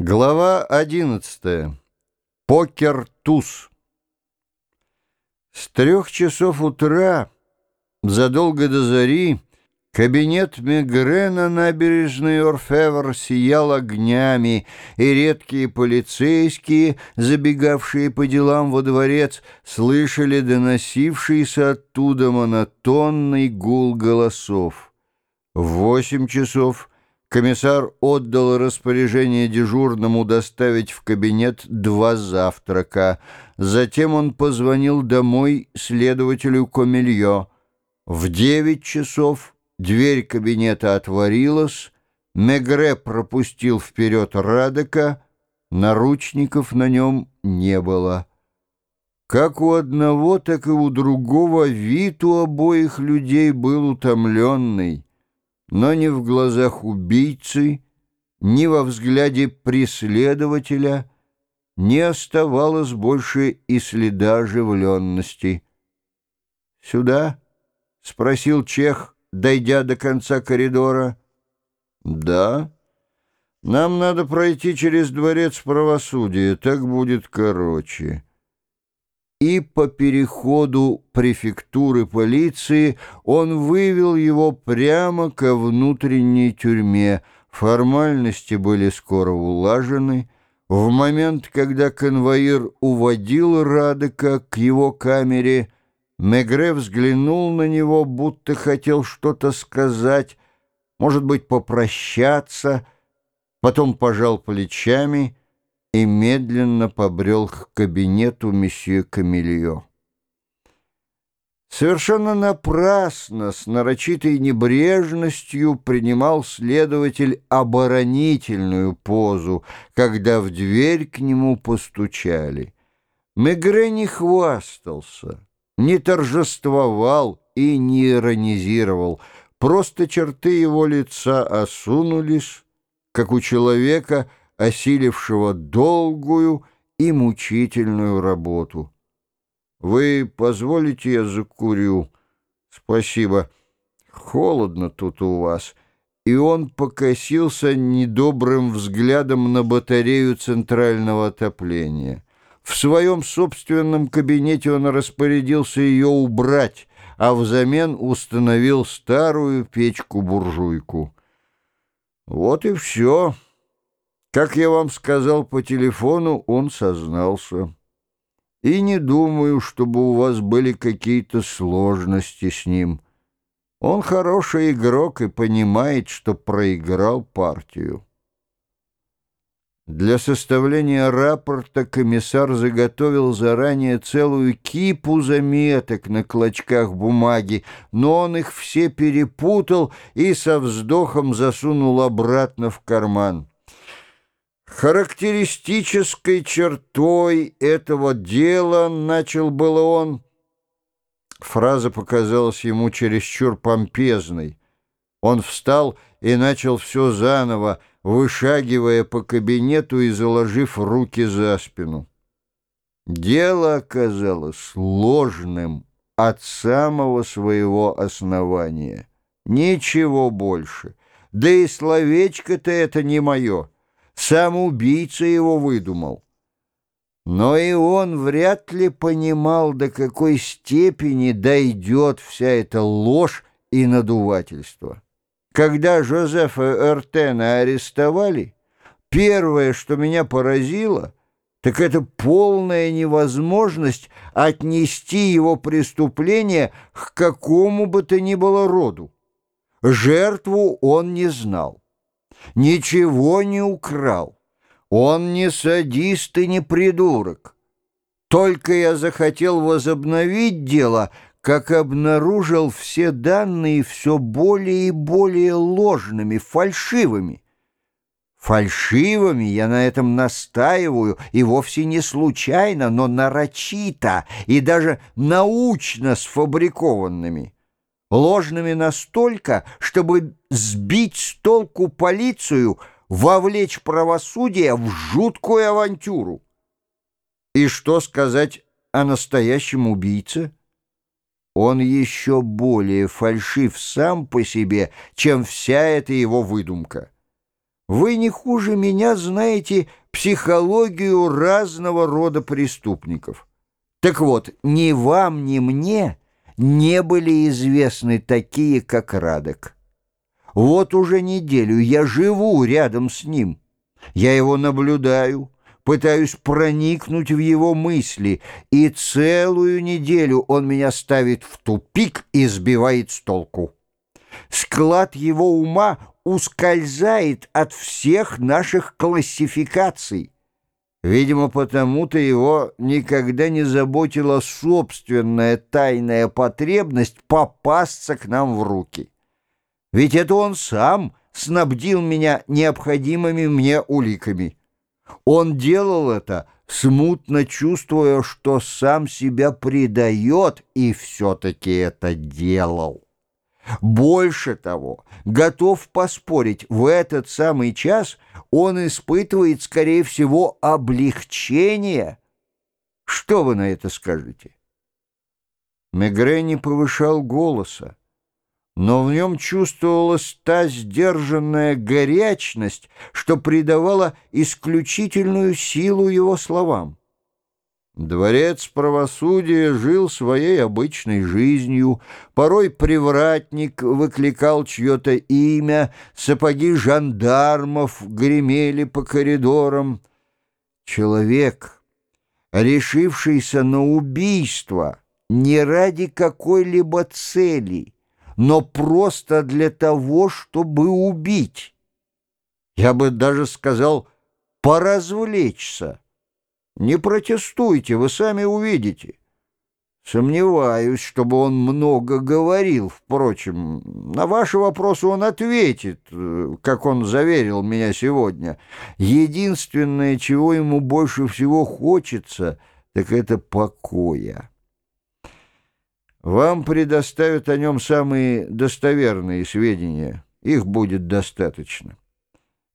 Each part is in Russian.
Глава 11. Покер-туз. С трех часов утра, задолго до зари, кабинет Мегре на набережной Орфевр сиял огнями, и редкие полицейские, забегавшие по делам во дворец, слышали доносившийся оттуда монотонный гул голосов. В восемь часов Комиссар отдал распоряжение дежурному доставить в кабинет два завтрака. Затем он позвонил домой следователю Комильо. В девять часов дверь кабинета отворилась, Мегре пропустил вперед Радека, наручников на нем не было. Как у одного, так и у другого вид у обоих людей был утомленный но ни в глазах убийцы, ни во взгляде преследователя не оставалось больше и следа оживленности. «Сюда?» — спросил Чех, дойдя до конца коридора. «Да. Нам надо пройти через дворец правосудия, так будет короче» и по переходу префектуры полиции он вывел его прямо ко внутренней тюрьме. Формальности были скоро улажены. В момент, когда конвоир уводил Радека к его камере, Мегре взглянул на него, будто хотел что-то сказать, может быть, попрощаться, потом пожал плечами — и медленно побрел к кабинету месье Камильо. Совершенно напрасно, с нарочитой небрежностью принимал следователь оборонительную позу, когда в дверь к нему постучали. Мегре не хвастался, не торжествовал и не иронизировал, просто черты его лица осунулись, как у человека, осилившего долгую и мучительную работу. «Вы позволите, я закурю?» «Спасибо. Холодно тут у вас». И он покосился недобрым взглядом на батарею центрального отопления. В своем собственном кабинете он распорядился ее убрать, а взамен установил старую печку-буржуйку. «Вот и все». Как я вам сказал по телефону, он сознался. И не думаю, чтобы у вас были какие-то сложности с ним. Он хороший игрок и понимает, что проиграл партию. Для составления рапорта комиссар заготовил заранее целую кипу заметок на клочках бумаги, но он их все перепутал и со вздохом засунул обратно в карман. Характеристической чертой этого дела, начал было он, фраза показалась ему чересчур помпезной. Он встал и начал все заново, вышагивая по кабинету и заложив руки за спину. Дело оказалось сложным от самого своего основания. Ничего больше. Да и словечко-то это не мое. Сам убийца его выдумал. Но и он вряд ли понимал, до какой степени дойдет вся эта ложь и надувательство. Когда Жозефа Эртена арестовали, первое, что меня поразило, так это полная невозможность отнести его преступление к какому бы то ни было роду. Жертву он не знал ничего не украл. Он не садист и не придурок. Только я захотел возобновить дело, как обнаружил все данные все более и более ложными, фальшивыми. Фальшивыми я на этом настаиваю, и вовсе не случайно, но нарочито и даже научно сфабрикованными ложными настолько, чтобы сбить с толку полицию, вовлечь правосудие в жуткую авантюру. И что сказать о настоящем убийце? Он еще более фальшив сам по себе, чем вся эта его выдумка. Вы не хуже меня знаете психологию разного рода преступников. Так вот, ни вам, ни мне не были известны такие, как Радок. Вот уже неделю я живу рядом с ним. Я его наблюдаю, пытаюсь проникнуть в его мысли, и целую неделю он меня ставит в тупик и сбивает с толку. Склад его ума ускользает от всех наших классификаций. Видимо, потому-то его никогда не заботила собственная тайная потребность попасться к нам в руки. Ведь это он сам снабдил меня необходимыми мне уликами. Он делал это, смутно чувствуя, что сам себя предает, и все-таки это делал. Больше того, готов поспорить, в этот самый час он испытывает, скорее всего, облегчение. Что вы на это скажете? Мегре не повышал голоса, но в нем чувствовалась та сдержанная горячность, что придавала исключительную силу его словам. Дворец правосудия жил своей обычной жизнью, порой привратник выкликал чье-то имя, сапоги жандармов гремели по коридорам. Человек, решившийся на убийство не ради какой-либо цели, но просто для того, чтобы убить. Я бы даже сказал «поразвлечься». Не протестуйте, вы сами увидите. Сомневаюсь, чтобы он много говорил. Впрочем, на ваши вопросы он ответит, как он заверил меня сегодня. Единственное, чего ему больше всего хочется, так это покоя. Вам предоставят о нем самые достоверные сведения. Их будет достаточно.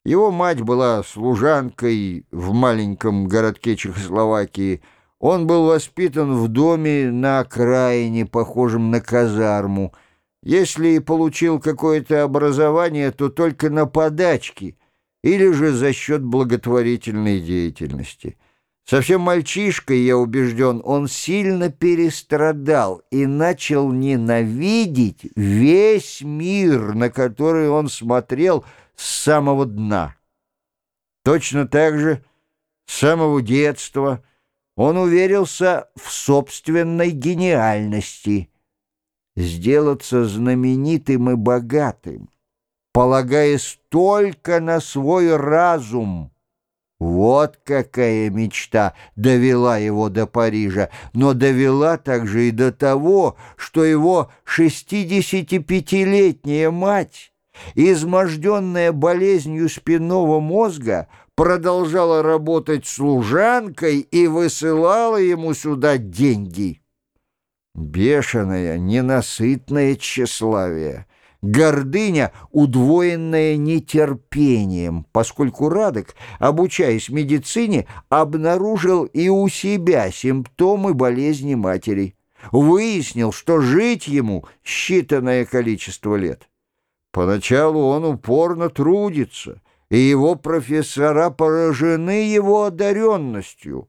Его мать была служанкой в маленьком городке Чехословакии. Он был воспитан в доме на окраине, похожем на казарму. Если и получил какое-то образование, то только на подачке или же за счет благотворительной деятельности. Совсем мальчишкой, я убежден, он сильно перестрадал и начал ненавидеть весь мир, на который он смотрел – с самого дна. Точно так же с самого детства он уверился в собственной гениальности, сделаться знаменитым и богатым, полагаясь только на свой разум. Вот какая мечта довела его до Парижа, но довела также и до того, что его шестидесятипятилетняя мать изможденная болезнью спинного мозга, продолжала работать служанкой и высылала ему сюда деньги. Бешеное, ненасытное тщеславие, гордыня, удвоенная нетерпением, поскольку Радок, обучаясь медицине, обнаружил и у себя симптомы болезни матери. Выяснил, что жить ему считанное количество лет. Поначалу он упорно трудится, и его профессора поражены его одаренностью.